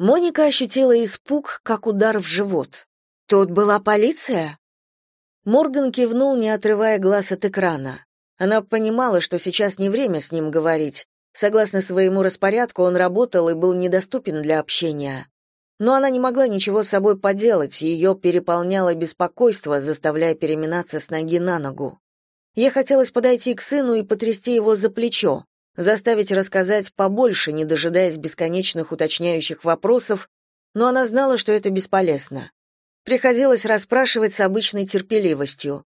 Моника ощутила испуг, как удар в живот. «Тут была полиция?» Морган кивнул, не отрывая глаз от экрана. Она понимала, что сейчас не время с ним говорить. Согласно своему распорядку, он работал и был недоступен для общения. Но она не могла ничего с собой поделать, ее переполняло беспокойство, заставляя переминаться с ноги на ногу. Ей хотелось подойти к сыну и потрясти его за плечо, заставить рассказать побольше, не дожидаясь бесконечных уточняющих вопросов, но она знала, что это бесполезно. Приходилось расспрашивать с обычной терпеливостью.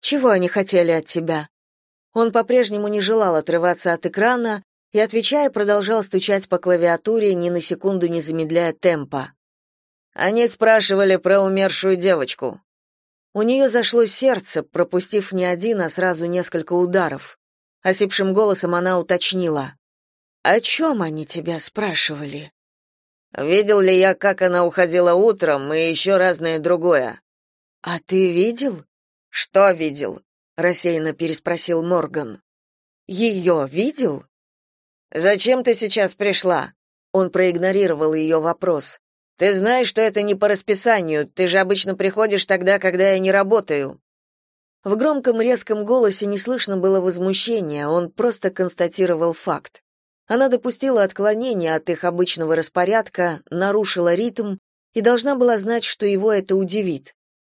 «Чего они хотели от тебя?» Он по-прежнему не желал отрываться от экрана и, отвечая, продолжал стучать по клавиатуре, ни на секунду не замедляя темпа. «Они спрашивали про умершую девочку». У нее зашло сердце, пропустив не один, а сразу несколько ударов. Осипшим голосом она уточнила. «О чем они тебя спрашивали?» Видел ли я, как она уходила утром, и еще разное другое. А ты видел? Что видел? рассеянно переспросил Морган. «Ее видел? Зачем ты сейчас пришла? Он проигнорировал ее вопрос. Ты знаешь, что это не по расписанию. Ты же обычно приходишь тогда, когда я не работаю. В громком резком голосе не слышно было возмущения, он просто констатировал факт. Она допустила отклонение от их обычного распорядка, нарушила ритм и должна была знать, что его это удивит.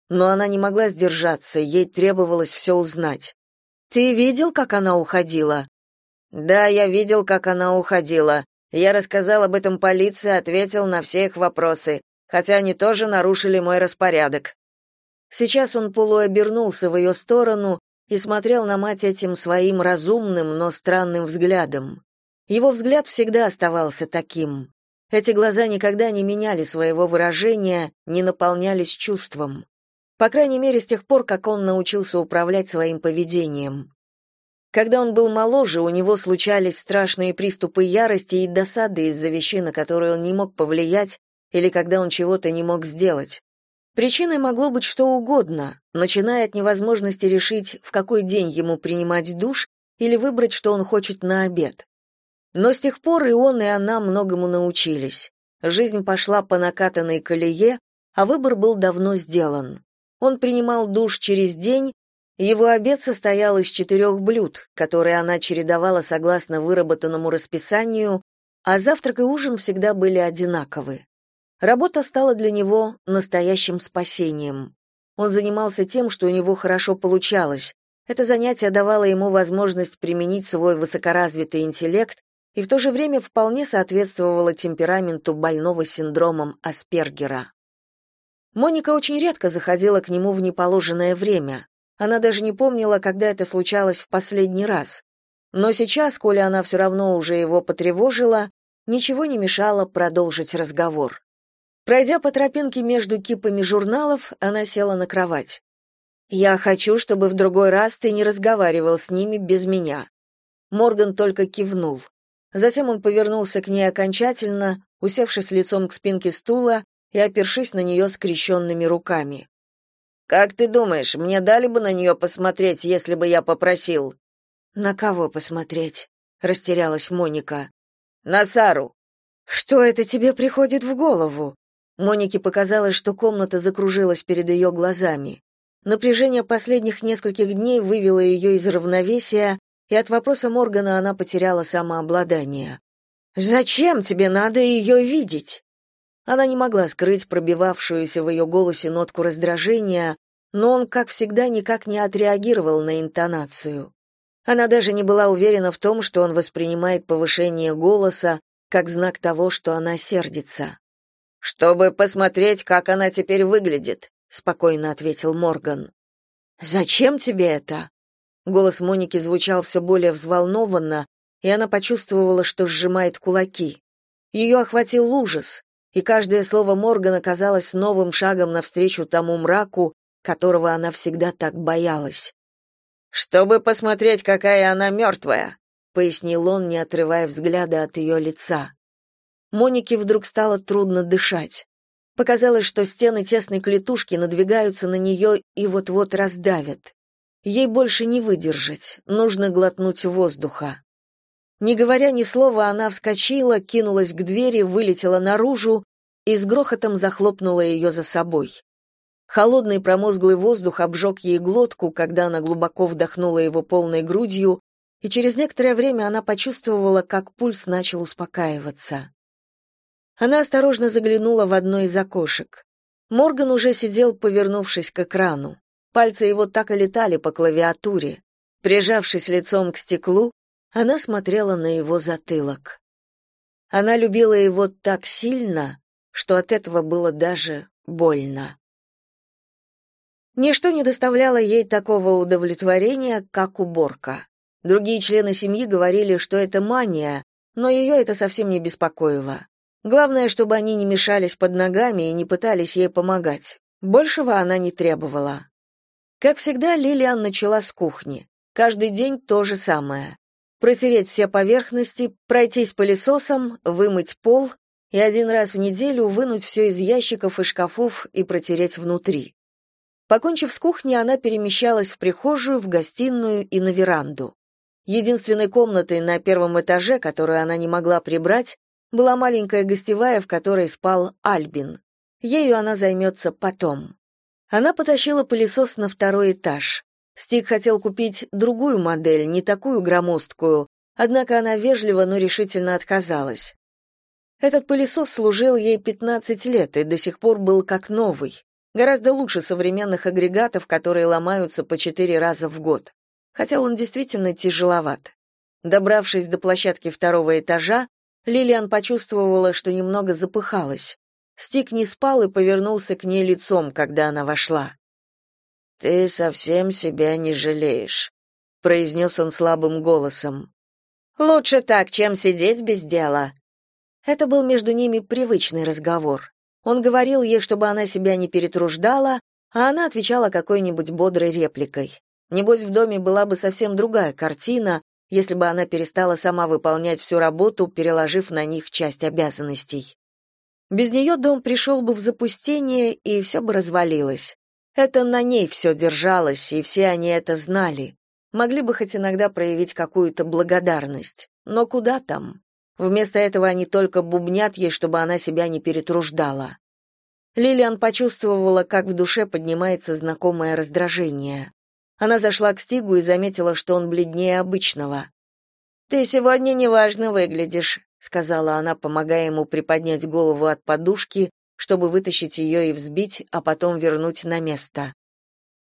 Но она не могла сдержаться, ей требовалось все узнать. «Ты видел, как она уходила?» «Да, я видел, как она уходила. Я рассказал об этом полиции, ответил на все их вопросы, хотя они тоже нарушили мой распорядок». Сейчас он полуобернулся в ее сторону и смотрел на мать этим своим разумным, но странным взглядом. Его взгляд всегда оставался таким. Эти глаза никогда не меняли своего выражения, не наполнялись чувством. По крайней мере, с тех пор, как он научился управлять своим поведением. Когда он был моложе, у него случались страшные приступы ярости и досады из-за вещей, на которые он не мог повлиять, или когда он чего-то не мог сделать. Причиной могло быть что угодно, начиная от невозможности решить, в какой день ему принимать душ или выбрать, что он хочет на обед. Но с тех пор и он, и она многому научились. Жизнь пошла по накатанной колее, а выбор был давно сделан. Он принимал душ через день, его обед состоял из четырех блюд, которые она чередовала согласно выработанному расписанию, а завтрак и ужин всегда были одинаковы. Работа стала для него настоящим спасением. Он занимался тем, что у него хорошо получалось. Это занятие давало ему возможность применить свой высокоразвитый интеллект и в то же время вполне соответствовала темпераменту больного синдромом Аспергера. Моника очень редко заходила к нему в неположенное время. Она даже не помнила, когда это случалось в последний раз. Но сейчас, коли она все равно уже его потревожила, ничего не мешало продолжить разговор. Пройдя по тропинке между кипами журналов, она села на кровать. «Я хочу, чтобы в другой раз ты не разговаривал с ними без меня». Морган только кивнул. Затем он повернулся к ней окончательно, усевшись лицом к спинке стула и опершись на нее скрещенными руками. «Как ты думаешь, мне дали бы на нее посмотреть, если бы я попросил?» «На кого посмотреть?» — растерялась Моника. «На Сару». «Что это тебе приходит в голову?» Монике показалось, что комната закружилась перед ее глазами. Напряжение последних нескольких дней вывело ее из равновесия, и от вопроса Моргана она потеряла самообладание. «Зачем тебе надо ее видеть?» Она не могла скрыть пробивавшуюся в ее голосе нотку раздражения, но он, как всегда, никак не отреагировал на интонацию. Она даже не была уверена в том, что он воспринимает повышение голоса как знак того, что она сердится. «Чтобы посмотреть, как она теперь выглядит», — спокойно ответил Морган. «Зачем тебе это?» Голос Моники звучал все более взволнованно, и она почувствовала, что сжимает кулаки. Ее охватил ужас, и каждое слово Моргана казалось новым шагом навстречу тому мраку, которого она всегда так боялась. «Чтобы посмотреть, какая она мертвая», — пояснил он, не отрывая взгляда от ее лица. Монике вдруг стало трудно дышать. Показалось, что стены тесной клетушки надвигаются на нее и вот-вот раздавят. Ей больше не выдержать, нужно глотнуть воздуха. Не говоря ни слова, она вскочила, кинулась к двери, вылетела наружу и с грохотом захлопнула ее за собой. Холодный промозглый воздух обжег ей глотку, когда она глубоко вдохнула его полной грудью, и через некоторое время она почувствовала, как пульс начал успокаиваться. Она осторожно заглянула в одно из окошек. Морган уже сидел, повернувшись к экрану. Пальцы его так и летали по клавиатуре. Прижавшись лицом к стеклу, она смотрела на его затылок. Она любила его так сильно, что от этого было даже больно. Ничто не доставляло ей такого удовлетворения, как уборка. Другие члены семьи говорили, что это мания, но ее это совсем не беспокоило. Главное, чтобы они не мешались под ногами и не пытались ей помогать. Большего она не требовала. Как всегда, Лилиан начала с кухни. Каждый день то же самое. Протереть все поверхности, пройтись пылесосом, вымыть пол и один раз в неделю вынуть все из ящиков и шкафов и протереть внутри. Покончив с кухней, она перемещалась в прихожую, в гостиную и на веранду. Единственной комнатой на первом этаже, которую она не могла прибрать, была маленькая гостевая, в которой спал Альбин. Ею она займется потом. Она потащила пылесос на второй этаж. Стик хотел купить другую модель, не такую громоздкую, однако она вежливо, но решительно отказалась. Этот пылесос служил ей 15 лет и до сих пор был как новый, гораздо лучше современных агрегатов, которые ломаются по четыре раза в год хотя он действительно тяжеловат. Добравшись до площадки второго этажа, Лилиан почувствовала, что немного запыхалась. Стик не спал и повернулся к ней лицом, когда она вошла. «Ты совсем себя не жалеешь», — произнес он слабым голосом. «Лучше так, чем сидеть без дела». Это был между ними привычный разговор. Он говорил ей, чтобы она себя не перетруждала, а она отвечала какой-нибудь бодрой репликой. Небось, в доме была бы совсем другая картина, если бы она перестала сама выполнять всю работу, переложив на них часть обязанностей. Без нее дом пришел бы в запустение, и все бы развалилось. Это на ней все держалось, и все они это знали. Могли бы хоть иногда проявить какую-то благодарность. Но куда там? Вместо этого они только бубнят ей, чтобы она себя не перетруждала. Лилиан почувствовала, как в душе поднимается знакомое раздражение. Она зашла к Стигу и заметила, что он бледнее обычного. «Ты сегодня неважно выглядишь», — сказала она, помогая ему приподнять голову от подушки, чтобы вытащить ее и взбить, а потом вернуть на место.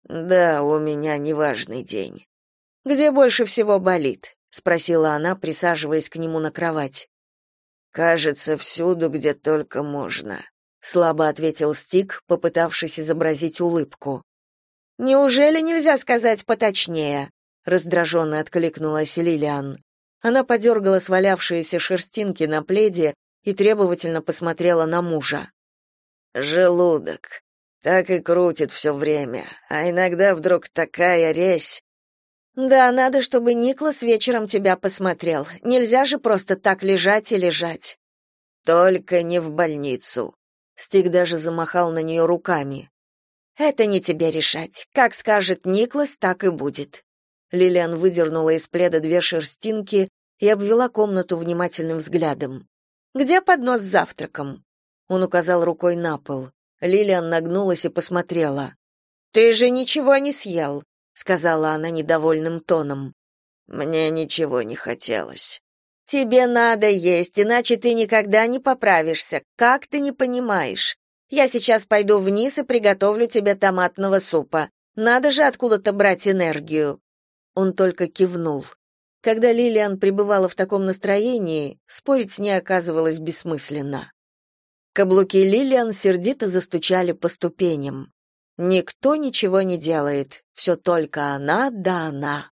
«Да, у меня неважный день». «Где больше всего болит?» — спросила она, присаживаясь к нему на кровать. «Кажется, всюду, где только можно», — слабо ответил Стик, попытавшись изобразить улыбку. Неужели нельзя сказать поточнее? раздраженно откликнулась Лилиан. Она подергала свалявшиеся шерстинки на пледе и требовательно посмотрела на мужа. Желудок. Так и крутит все время, а иногда вдруг такая резь. Да, надо, чтобы Никлас вечером тебя посмотрел. Нельзя же просто так лежать и лежать. Только не в больницу. Стик даже замахал на нее руками. Это не тебе решать. Как скажет Никлас, так и будет. Лилиан выдернула из пледа две шерстинки и обвела комнату внимательным взглядом. Где поднос с завтраком? Он указал рукой на пол. Лилиан нагнулась и посмотрела. Ты же ничего не съел, сказала она недовольным тоном. Мне ничего не хотелось. Тебе надо есть, иначе ты никогда не поправишься. Как ты не понимаешь? Я сейчас пойду вниз и приготовлю тебе томатного супа. Надо же откуда-то брать энергию. Он только кивнул. Когда Лилиан пребывала в таком настроении, спорить с ней оказывалось бессмысленно. Каблуки Лилиан сердито застучали по ступеням. Никто ничего не делает, все только она да она.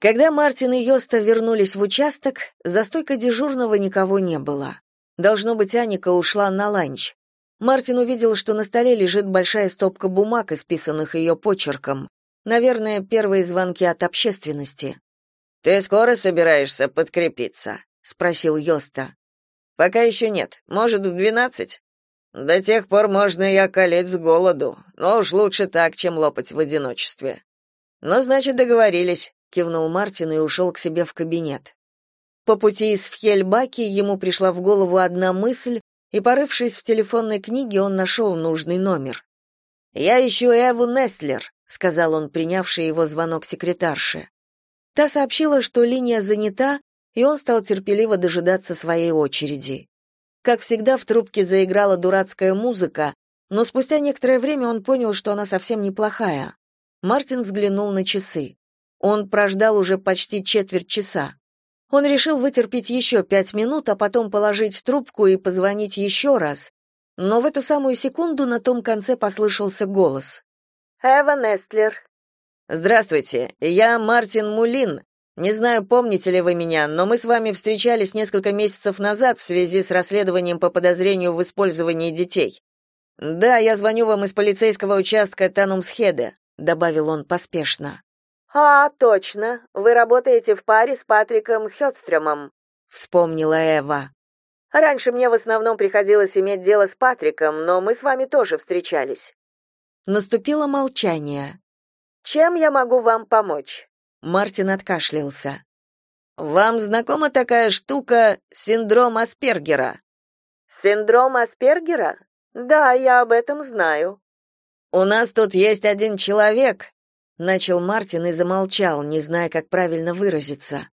Когда Мартин и Йоста вернулись в участок, за стойкой дежурного никого не было. Должно быть, Аника ушла на ланч. Мартин увидел, что на столе лежит большая стопка бумаг, исписанных ее почерком. Наверное, первые звонки от общественности. «Ты скоро собираешься подкрепиться?» — спросил Йоста. «Пока еще нет. Может, в двенадцать?» «До тех пор можно и околеть с голоду, но уж лучше так, чем лопать в одиночестве». «Ну, значит, договорились. кивнул Мартин и ушел к себе в кабинет. По пути из Фхельбаки ему пришла в голову одна мысль, и, порывшись в телефонной книге, он нашел нужный номер. «Я ищу Эву Нестлер», — сказал он, принявший его звонок секретарше. Та сообщила, что линия занята, и он стал терпеливо дожидаться своей очереди. Как всегда, в трубке заиграла дурацкая музыка, но спустя некоторое время он понял, что она совсем неплохая. Мартин взглянул на часы. Он прождал уже почти четверть часа. Он решил вытерпеть еще пять минут, а потом положить трубку и позвонить еще раз. Но в эту самую секунду на том конце послышался голос. «Эва Нестлер». «Здравствуйте, я Мартин Мулин. Не знаю, помните ли вы меня, но мы с вами встречались несколько месяцев назад в связи с расследованием по подозрению в использовании детей. Да, я звоню вам из полицейского участка Танумсхеде», — добавил он поспешно. «А, точно. Вы работаете в паре с Патриком Хёдстрёмом», — вспомнила Эва. «Раньше мне в основном приходилось иметь дело с Патриком, но мы с вами тоже встречались». Наступило молчание. «Чем я могу вам помочь?» Мартин откашлялся. «Вам знакома такая штука синдром Аспергера?» «Синдром Аспергера? Да, я об этом знаю». «У нас тут есть один человек, начал Мартин и замолчал, не зная, как правильно выразиться.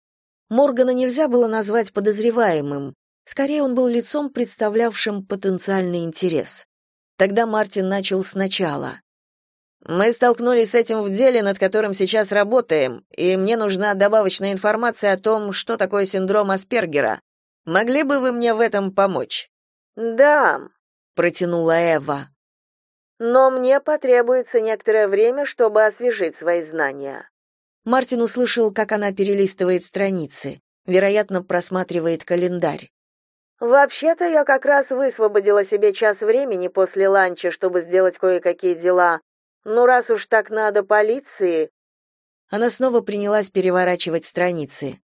Моргана нельзя было назвать подозреваемым, скорее он был лицом, представлявшим потенциальный интерес. Тогда Мартин начал сначала. Мы столкнулись с этим в деле, над которым сейчас работаем, и мне нужна добавочная информация о том, что такое синдром Аспергера. Могли бы вы мне в этом помочь? Да, протянула Эва. Но мне потребуется некоторое время, чтобы освежить свои знания. Мартин услышал, как она перелистывает страницы, вероятно, просматривает календарь. Вообще-то я как раз высвободила себе час времени после ланча, чтобы сделать кое-какие дела. Ну раз уж так надо полиции. Она снова принялась переворачивать страницы.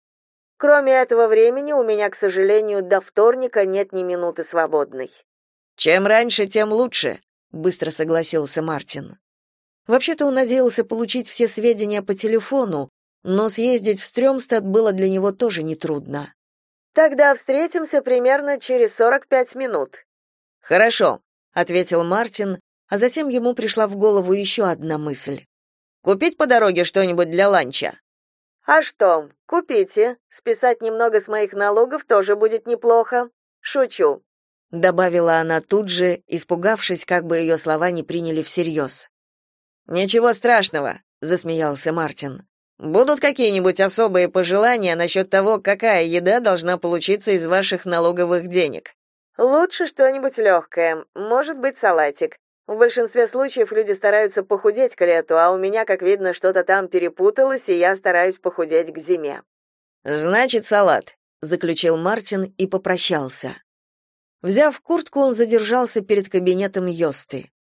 Кроме этого времени у меня, к сожалению, до вторника нет ни минуты свободной. Чем раньше, тем лучше, быстро согласился Мартин. Вообще-то он надеялся получить все сведения по телефону, но съездить в Стрёмстад было для него тоже нетрудно. Тогда встретимся примерно через сорок пять минут. Хорошо, ответил Мартин, а затем ему пришла в голову еще одна мысль. Купить по дороге что-нибудь для ланча. А что? Купите. Списать немного с моих налогов тоже будет неплохо. Шучу добавила она тут же, испугавшись, как бы ее слова не приняли всерьез. Ничего страшного, засмеялся Мартин. Будут какие-нибудь особые пожелания насчет того, какая еда должна получиться из ваших налоговых денег? Лучше что-нибудь легкое, может быть, салатик. В большинстве случаев люди стараются похудеть к лету, а у меня, как видно, что-то там перепуталось, и я стараюсь похудеть к зиме. Значит, салат, заключил Мартин и попрощался. Взяв куртку, он задержался перед кабинетом Йосты.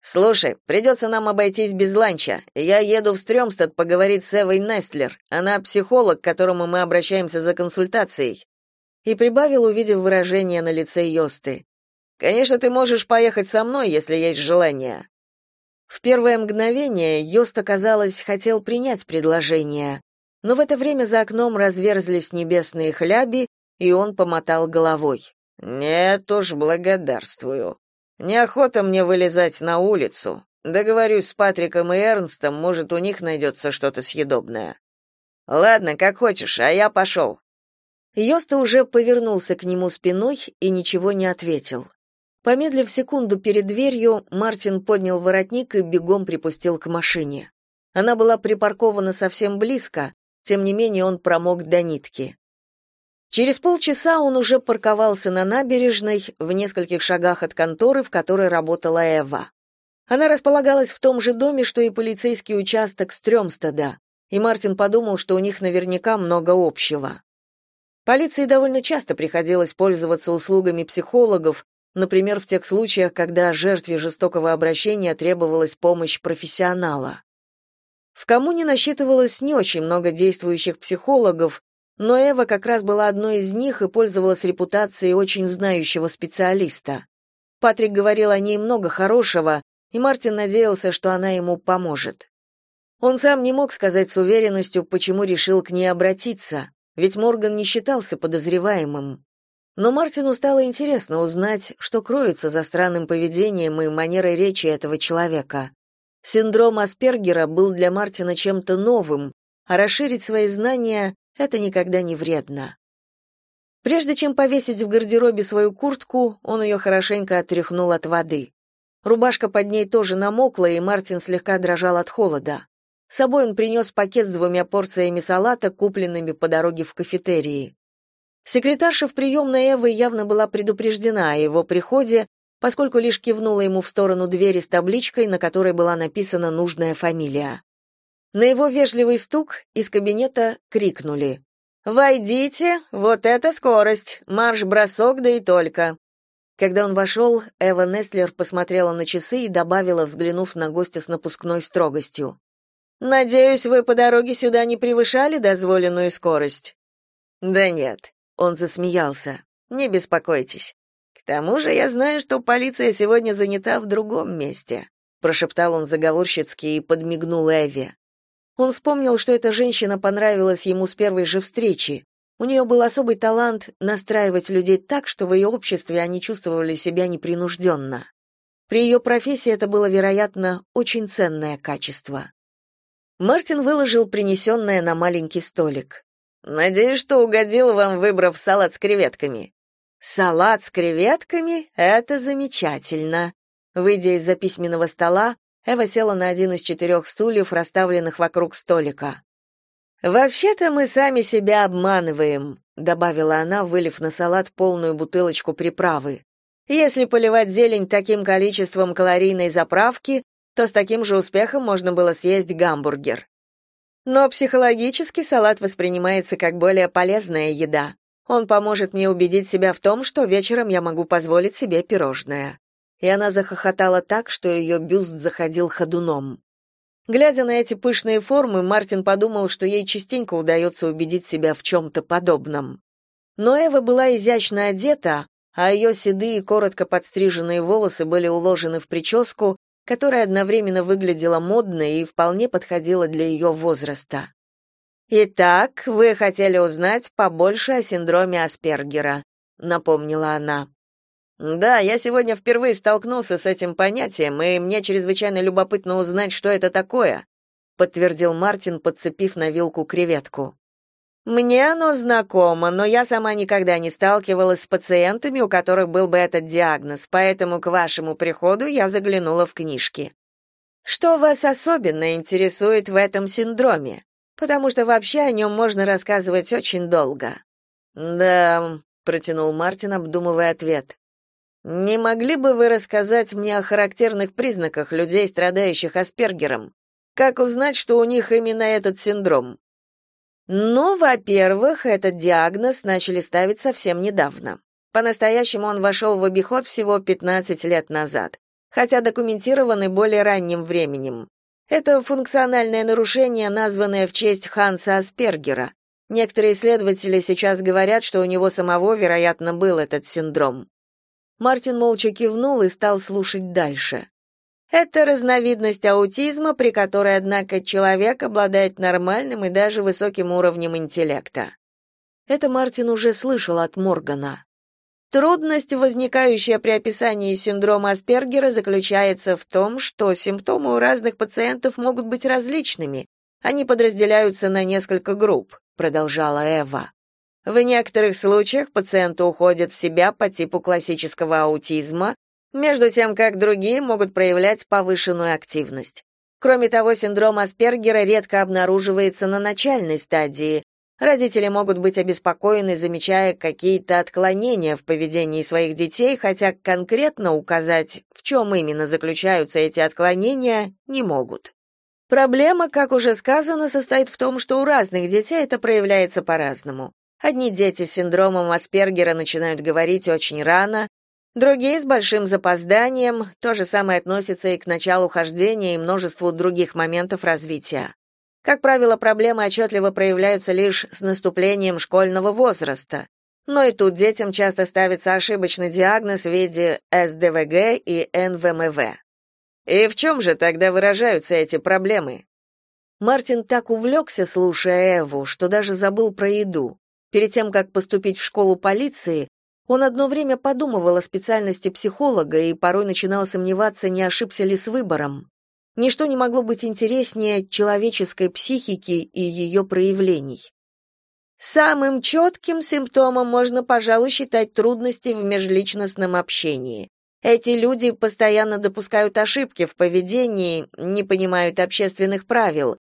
«Слушай, придется нам обойтись без ланча. Я еду в Стрёмстад поговорить с Эвой Нестлер. Она психолог, к которому мы обращаемся за консультацией». И прибавил, увидев выражение на лице Йосты. «Конечно, ты можешь поехать со мной, если есть желание». В первое мгновение Йоста, казалось, хотел принять предложение, но в это время за окном разверзлись небесные хляби, и он помотал головой. Нет уж, благодарствую. Неохота мне вылезать на улицу. Договорюсь с Патриком и Эрнстом, может, у них найдется что-то съедобное. Ладно, как хочешь, а я пошел». Йоста уже повернулся к нему спиной и ничего не ответил. Помедлив секунду перед дверью, Мартин поднял воротник и бегом припустил к машине. Она была припаркована совсем близко, тем не менее он промок до нитки. Через полчаса он уже парковался на набережной в нескольких шагах от конторы, в которой работала Эва. Она располагалась в том же доме, что и полицейский участок Стрёмстеда, и Мартин подумал, что у них наверняка много общего. Полиции довольно часто приходилось пользоваться услугами психологов, например, в тех случаях, когда жертве жестокого обращения требовалась помощь профессионала. В коммуне насчитывалось не очень много действующих психологов, но Эва как раз была одной из них и пользовалась репутацией очень знающего специалиста. Патрик говорил о ней много хорошего, и Мартин надеялся, что она ему поможет. Он сам не мог сказать с уверенностью, почему решил к ней обратиться, ведь Морган не считался подозреваемым. Но Мартину стало интересно узнать, что кроется за странным поведением и манерой речи этого человека. Синдром Аспергера был для Мартина чем-то новым, а расширить свои знания — это никогда не вредно. Прежде чем повесить в гардеробе свою куртку, он ее хорошенько отряхнул от воды. Рубашка под ней тоже намокла, и Мартин слегка дрожал от холода. С собой он принес пакет с двумя порциями салата, купленными по дороге в кафетерии. Секретарша в приемной Эвы явно была предупреждена о его приходе, поскольку лишь кивнула ему в сторону двери с табличкой, на которой была написана нужная фамилия. На его вежливый стук из кабинета крикнули «Войдите, вот это скорость, марш-бросок, да и только». Когда он вошел, Эва Неслер посмотрела на часы и добавила, взглянув на гостя с напускной строгостью. «Надеюсь, вы по дороге сюда не превышали дозволенную скорость?» «Да нет», — он засмеялся. «Не беспокойтесь. К тому же я знаю, что полиция сегодня занята в другом месте», — прошептал он заговорщицки и подмигнул Эве. Он вспомнил, что эта женщина понравилась ему с первой же встречи. У нее был особый талант настраивать людей так, что в ее обществе они чувствовали себя непринужденно. При ее профессии это было, вероятно, очень ценное качество. Мартин выложил принесенное на маленький столик. «Надеюсь, что угодил вам, выбрав салат с креветками». «Салат с креветками — это замечательно». Выйдя из-за письменного стола, Эва села на один из четырех стульев, расставленных вокруг столика. «Вообще-то мы сами себя обманываем», — добавила она, вылив на салат полную бутылочку приправы. «Если поливать зелень таким количеством калорийной заправки, то с таким же успехом можно было съесть гамбургер. Но психологически салат воспринимается как более полезная еда. Он поможет мне убедить себя в том, что вечером я могу позволить себе пирожное и она захохотала так, что ее бюст заходил ходуном. Глядя на эти пышные формы, Мартин подумал, что ей частенько удается убедить себя в чем-то подобном. Но Эва была изящно одета, а ее седые, коротко подстриженные волосы были уложены в прическу, которая одновременно выглядела модно и вполне подходила для ее возраста. «Итак, вы хотели узнать побольше о синдроме Аспергера», — напомнила она. Да, я сегодня впервые столкнулся с этим понятием, и мне чрезвычайно любопытно узнать, что это такое, подтвердил Мартин, подцепив на вилку креветку. Мне оно знакомо, но я сама никогда не сталкивалась с пациентами, у которых был бы этот диагноз, поэтому к вашему приходу я заглянула в книжки. Что вас особенно интересует в этом синдроме? Потому что вообще о нем можно рассказывать очень долго. Да, протянул Мартин, обдумывая ответ. Не могли бы вы рассказать мне о характерных признаках людей, страдающих Аспергером? Как узнать, что у них именно этот синдром? Ну, во-первых, этот диагноз начали ставить совсем недавно. По-настоящему он вошел в обиход всего 15 лет назад, хотя документированы более ранним временем. Это функциональное нарушение, названное в честь Ханса Аспергера. Некоторые исследователи сейчас говорят, что у него самого, вероятно, был этот синдром. Мартин молча кивнул и стал слушать дальше. Это разновидность аутизма, при которой, однако, человек обладает нормальным и даже высоким уровнем интеллекта. Это Мартин уже слышал от Моргана. Трудность, возникающая при описании синдрома Аспергера, заключается в том, что симптомы у разных пациентов могут быть различными. Они подразделяются на несколько групп, продолжала Эва. В некоторых случаях пациенты уходят в себя по типу классического аутизма, между тем как другие могут проявлять повышенную активность. Кроме того, синдром Аспергера редко обнаруживается на начальной стадии. Родители могут быть обеспокоены, замечая какие-то отклонения в поведении своих детей, хотя конкретно указать, в чем именно заключаются эти отклонения, не могут. Проблема, как уже сказано, состоит в том, что у разных детей это проявляется по-разному. Одни дети с синдромом Аспергера начинают говорить очень рано, другие с большим запозданием, то же самое относится и к началу хождения и множеству других моментов развития. Как правило, проблемы отчетливо проявляются лишь с наступлением школьного возраста. Но и тут детям часто ставится ошибочный диагноз в виде СДВГ и НВМВ. И в чем же тогда выражаются эти проблемы? Мартин так увлекся, слушая Эву, что даже забыл про еду. Перед тем, как поступить в школу полиции, он одно время подумывал о специальности психолога и порой начинал сомневаться, не ошибся ли с выбором. Ничто не могло быть интереснее человеческой психики и ее проявлений. Самым четким симптомом можно, пожалуй, считать трудности в межличностном общении. Эти люди постоянно допускают ошибки в поведении, не понимают общественных правил,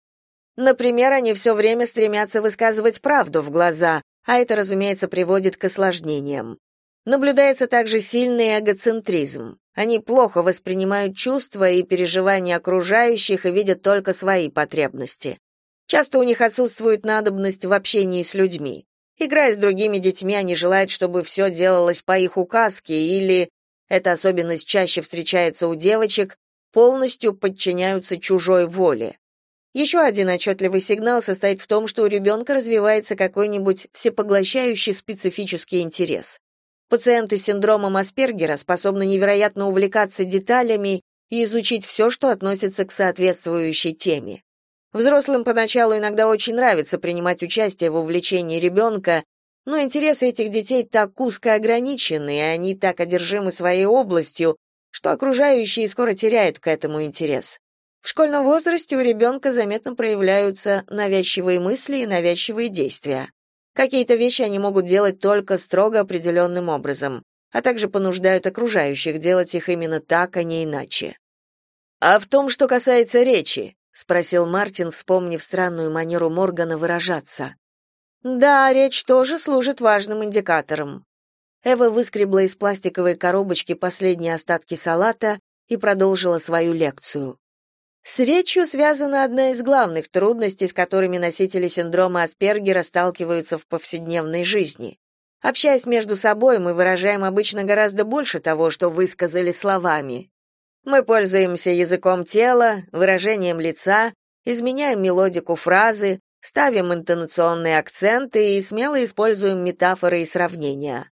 Например, они все время стремятся высказывать правду в глаза, а это, разумеется, приводит к осложнениям. Наблюдается также сильный эгоцентризм. Они плохо воспринимают чувства и переживания окружающих и видят только свои потребности. Часто у них отсутствует надобность в общении с людьми. Играя с другими детьми, они желают, чтобы все делалось по их указке или, эта особенность чаще встречается у девочек, полностью подчиняются чужой воле. Еще один отчетливый сигнал состоит в том, что у ребенка развивается какой-нибудь всепоглощающий специфический интерес. Пациенты с синдромом Аспергера способны невероятно увлекаться деталями и изучить все, что относится к соответствующей теме. Взрослым поначалу иногда очень нравится принимать участие в увлечении ребенка, но интересы этих детей так узко ограничены, и они так одержимы своей областью, что окружающие скоро теряют к этому интерес. В школьном возрасте у ребенка заметно проявляются навязчивые мысли и навязчивые действия. Какие-то вещи они могут делать только строго определенным образом, а также понуждают окружающих делать их именно так, а не иначе. «А в том, что касается речи?» — спросил Мартин, вспомнив странную манеру Моргана выражаться. «Да, речь тоже служит важным индикатором». Эва выскребла из пластиковой коробочки последние остатки салата и продолжила свою лекцию. С речью связана одна из главных трудностей, с которыми носители синдрома Аспергера сталкиваются в повседневной жизни. Общаясь между собой, мы выражаем обычно гораздо больше того, что высказали словами. Мы пользуемся языком тела, выражением лица, изменяем мелодику фразы, ставим интонационные акценты и смело используем метафоры и сравнения.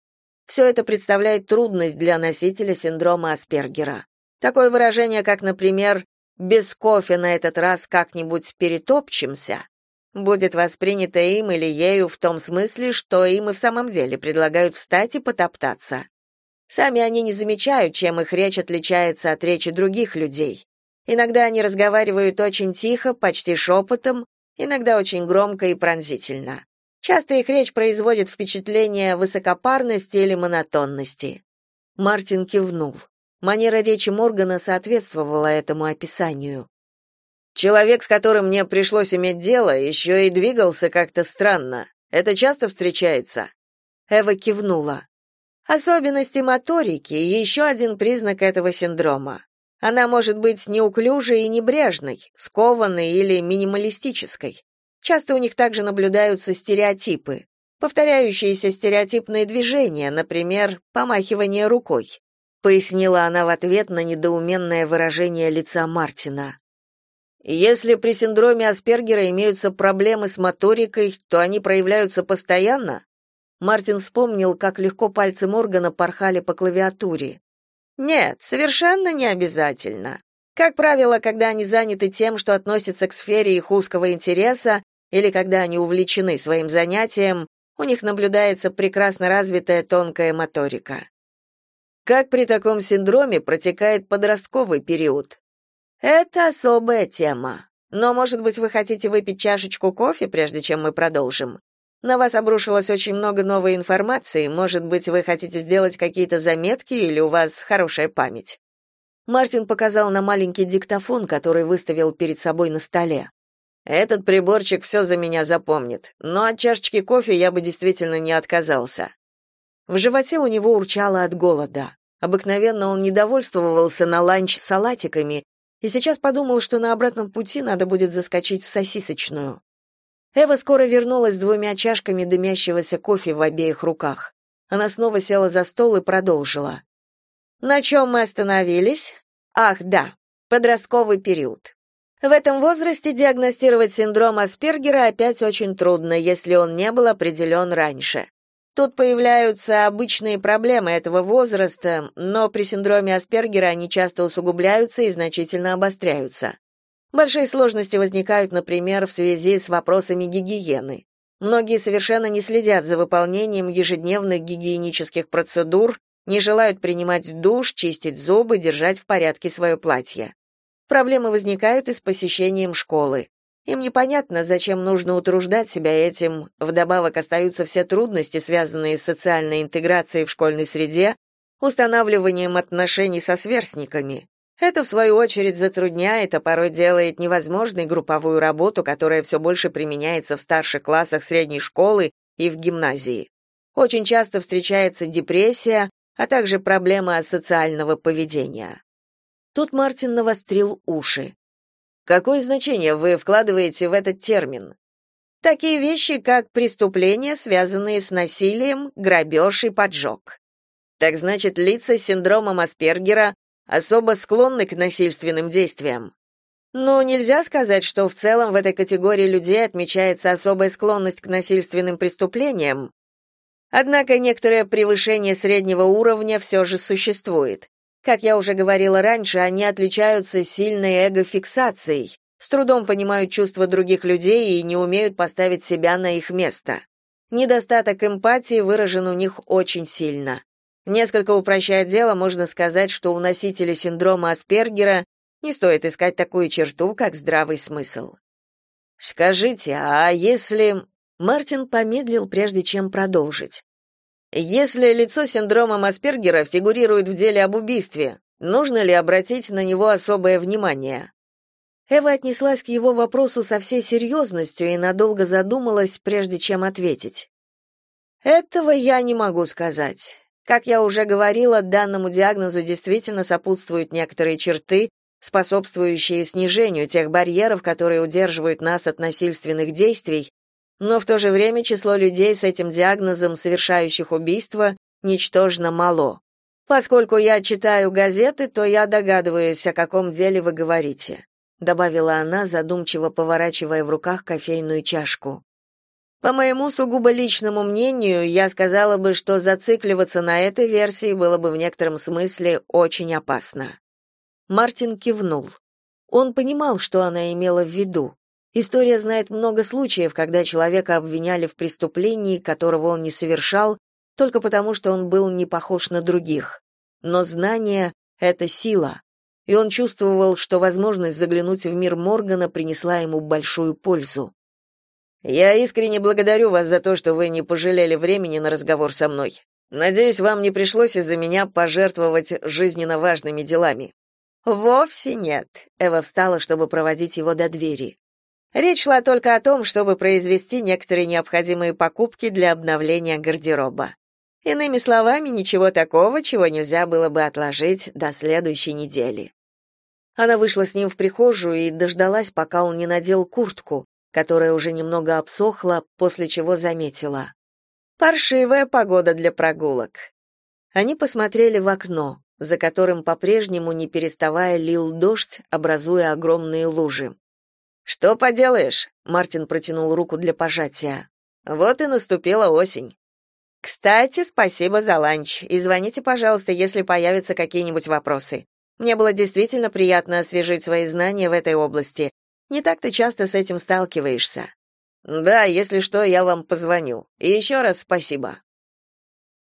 Все это представляет трудность для носителя синдрома Аспергера. Такое выражение, как, например, без кофе на этот раз как-нибудь перетопчемся, будет воспринято им или ею в том смысле, что им и в самом деле предлагают встать и потоптаться. Сами они не замечают, чем их речь отличается от речи других людей. Иногда они разговаривают очень тихо, почти шепотом, иногда очень громко и пронзительно. Часто их речь производит впечатление высокопарности или монотонности. Мартин кивнул. Манера речи Моргана соответствовала этому описанию. Человек, с которым мне пришлось иметь дело, еще и двигался как-то странно. Это часто встречается. Эва кивнула. Особенности моторики еще один признак этого синдрома. Она может быть неуклюжей и небрежной, скованной или минималистической. Часто у них также наблюдаются стереотипы, повторяющиеся стереотипные движения, например, помахивание рукой пояснила она в ответ на недоуменное выражение лица Мартина. Если при синдроме Аспергера имеются проблемы с моторикой, то они проявляются постоянно? Мартин вспомнил, как легко пальцы Моргана порхали по клавиатуре. Нет, совершенно не обязательно. Как правило, когда они заняты тем, что относится к сфере их узкого интереса, или когда они увлечены своим занятием, у них наблюдается прекрасно развитая тонкая моторика. Как при таком синдроме протекает подростковый период? Это особая тема. Но, может быть, вы хотите выпить чашечку кофе, прежде чем мы продолжим? На вас обрушилось очень много новой информации, может быть, вы хотите сделать какие-то заметки или у вас хорошая память. Мартин показал на маленький диктофон, который выставил перед собой на столе. Этот приборчик все за меня запомнит, но от чашечки кофе я бы действительно не отказался. В животе у него урчало от голода. Обыкновенно он недовольствовался на ланч салатиками и сейчас подумал, что на обратном пути надо будет заскочить в сосисочную. Эва скоро вернулась с двумя чашками дымящегося кофе в обеих руках. Она снова села за стол и продолжила. На чем мы остановились? Ах, да, подростковый период. В этом возрасте диагностировать синдром Аспергера опять очень трудно, если он не был определен раньше. Тут появляются обычные проблемы этого возраста, но при синдроме Аспергера они часто усугубляются и значительно обостряются. Большие сложности возникают, например, в связи с вопросами гигиены. Многие совершенно не следят за выполнением ежедневных гигиенических процедур, не желают принимать душ, чистить зубы, держать в порядке свое платье. Проблемы возникают и с посещением школы. Им непонятно, зачем нужно утруждать себя этим, вдобавок остаются все трудности, связанные с социальной интеграцией в школьной среде, устанавливанием отношений со сверстниками. Это, в свою очередь, затрудняет, а порой делает невозможной групповую работу, которая все больше применяется в старших классах средней школы и в гимназии. Очень часто встречается депрессия, а также проблемы асоциального поведения. Тут Мартин навострил уши. Какое значение вы вкладываете в этот термин? Такие вещи, как преступления, связанные с насилием, грабеж и поджог. Так значит, лица с синдромом Аспергера особо склонны к насильственным действиям. Но нельзя сказать, что в целом в этой категории людей отмечается особая склонность к насильственным преступлениям. Однако некоторое превышение среднего уровня все же существует. Как я уже говорила раньше, они отличаются сильной эго-фиксацией, с трудом понимают чувства других людей и не умеют поставить себя на их место. Недостаток эмпатии выражен у них очень сильно. Несколько упрощая дело, можно сказать, что у носителей синдрома Аспергера не стоит искать такую черту, как здравый смысл. Скажите, а если Мартин помедлил прежде чем продолжить. Если лицо с синдромом Аспергера фигурирует в деле об убийстве, нужно ли обратить на него особое внимание? Эва отнеслась к его вопросу со всей серьезностью и надолго задумалась, прежде чем ответить. Этого я не могу сказать. Как я уже говорила, данному диагнозу действительно сопутствуют некоторые черты, способствующие снижению тех барьеров, которые удерживают нас от насильственных действий, но в то же время число людей с этим диагнозом, совершающих убийства, ничтожно мало. Поскольку я читаю газеты, то я догадываюсь, о каком деле вы говорите, добавила она, задумчиво поворачивая в руках кофейную чашку. По моему сугубо личному мнению, я сказала бы, что зацикливаться на этой версии было бы в некотором смысле очень опасно. Мартин кивнул. Он понимал, что она имела в виду. История знает много случаев, когда человека обвиняли в преступлении, которого он не совершал, только потому, что он был не похож на других. Но знание — это сила, и он чувствовал, что возможность заглянуть в мир Моргана принесла ему большую пользу. Я искренне благодарю вас за то, что вы не пожалели времени на разговор со мной. Надеюсь, вам не пришлось из-за меня пожертвовать жизненно важными делами. Вовсе нет. Эва встала, чтобы проводить его до двери. Речь шла только о том, чтобы произвести некоторые необходимые покупки для обновления гардероба. Иными словами, ничего такого, чего нельзя было бы отложить до следующей недели. Она вышла с ним в прихожую и дождалась, пока он не надел куртку, которая уже немного обсохла, после чего заметила. «Паршивая погода для прогулок». Они посмотрели в окно, за которым по-прежнему, не переставая, лил дождь, образуя огромные лужи. «Что поделаешь?» — Мартин протянул руку для пожатия. «Вот и наступила осень». «Кстати, спасибо за ланч, и звоните, пожалуйста, если появятся какие-нибудь вопросы. Мне было действительно приятно освежить свои знания в этой области, не так-то часто с этим сталкиваешься. Да, если что, я вам позвоню. И еще раз спасибо.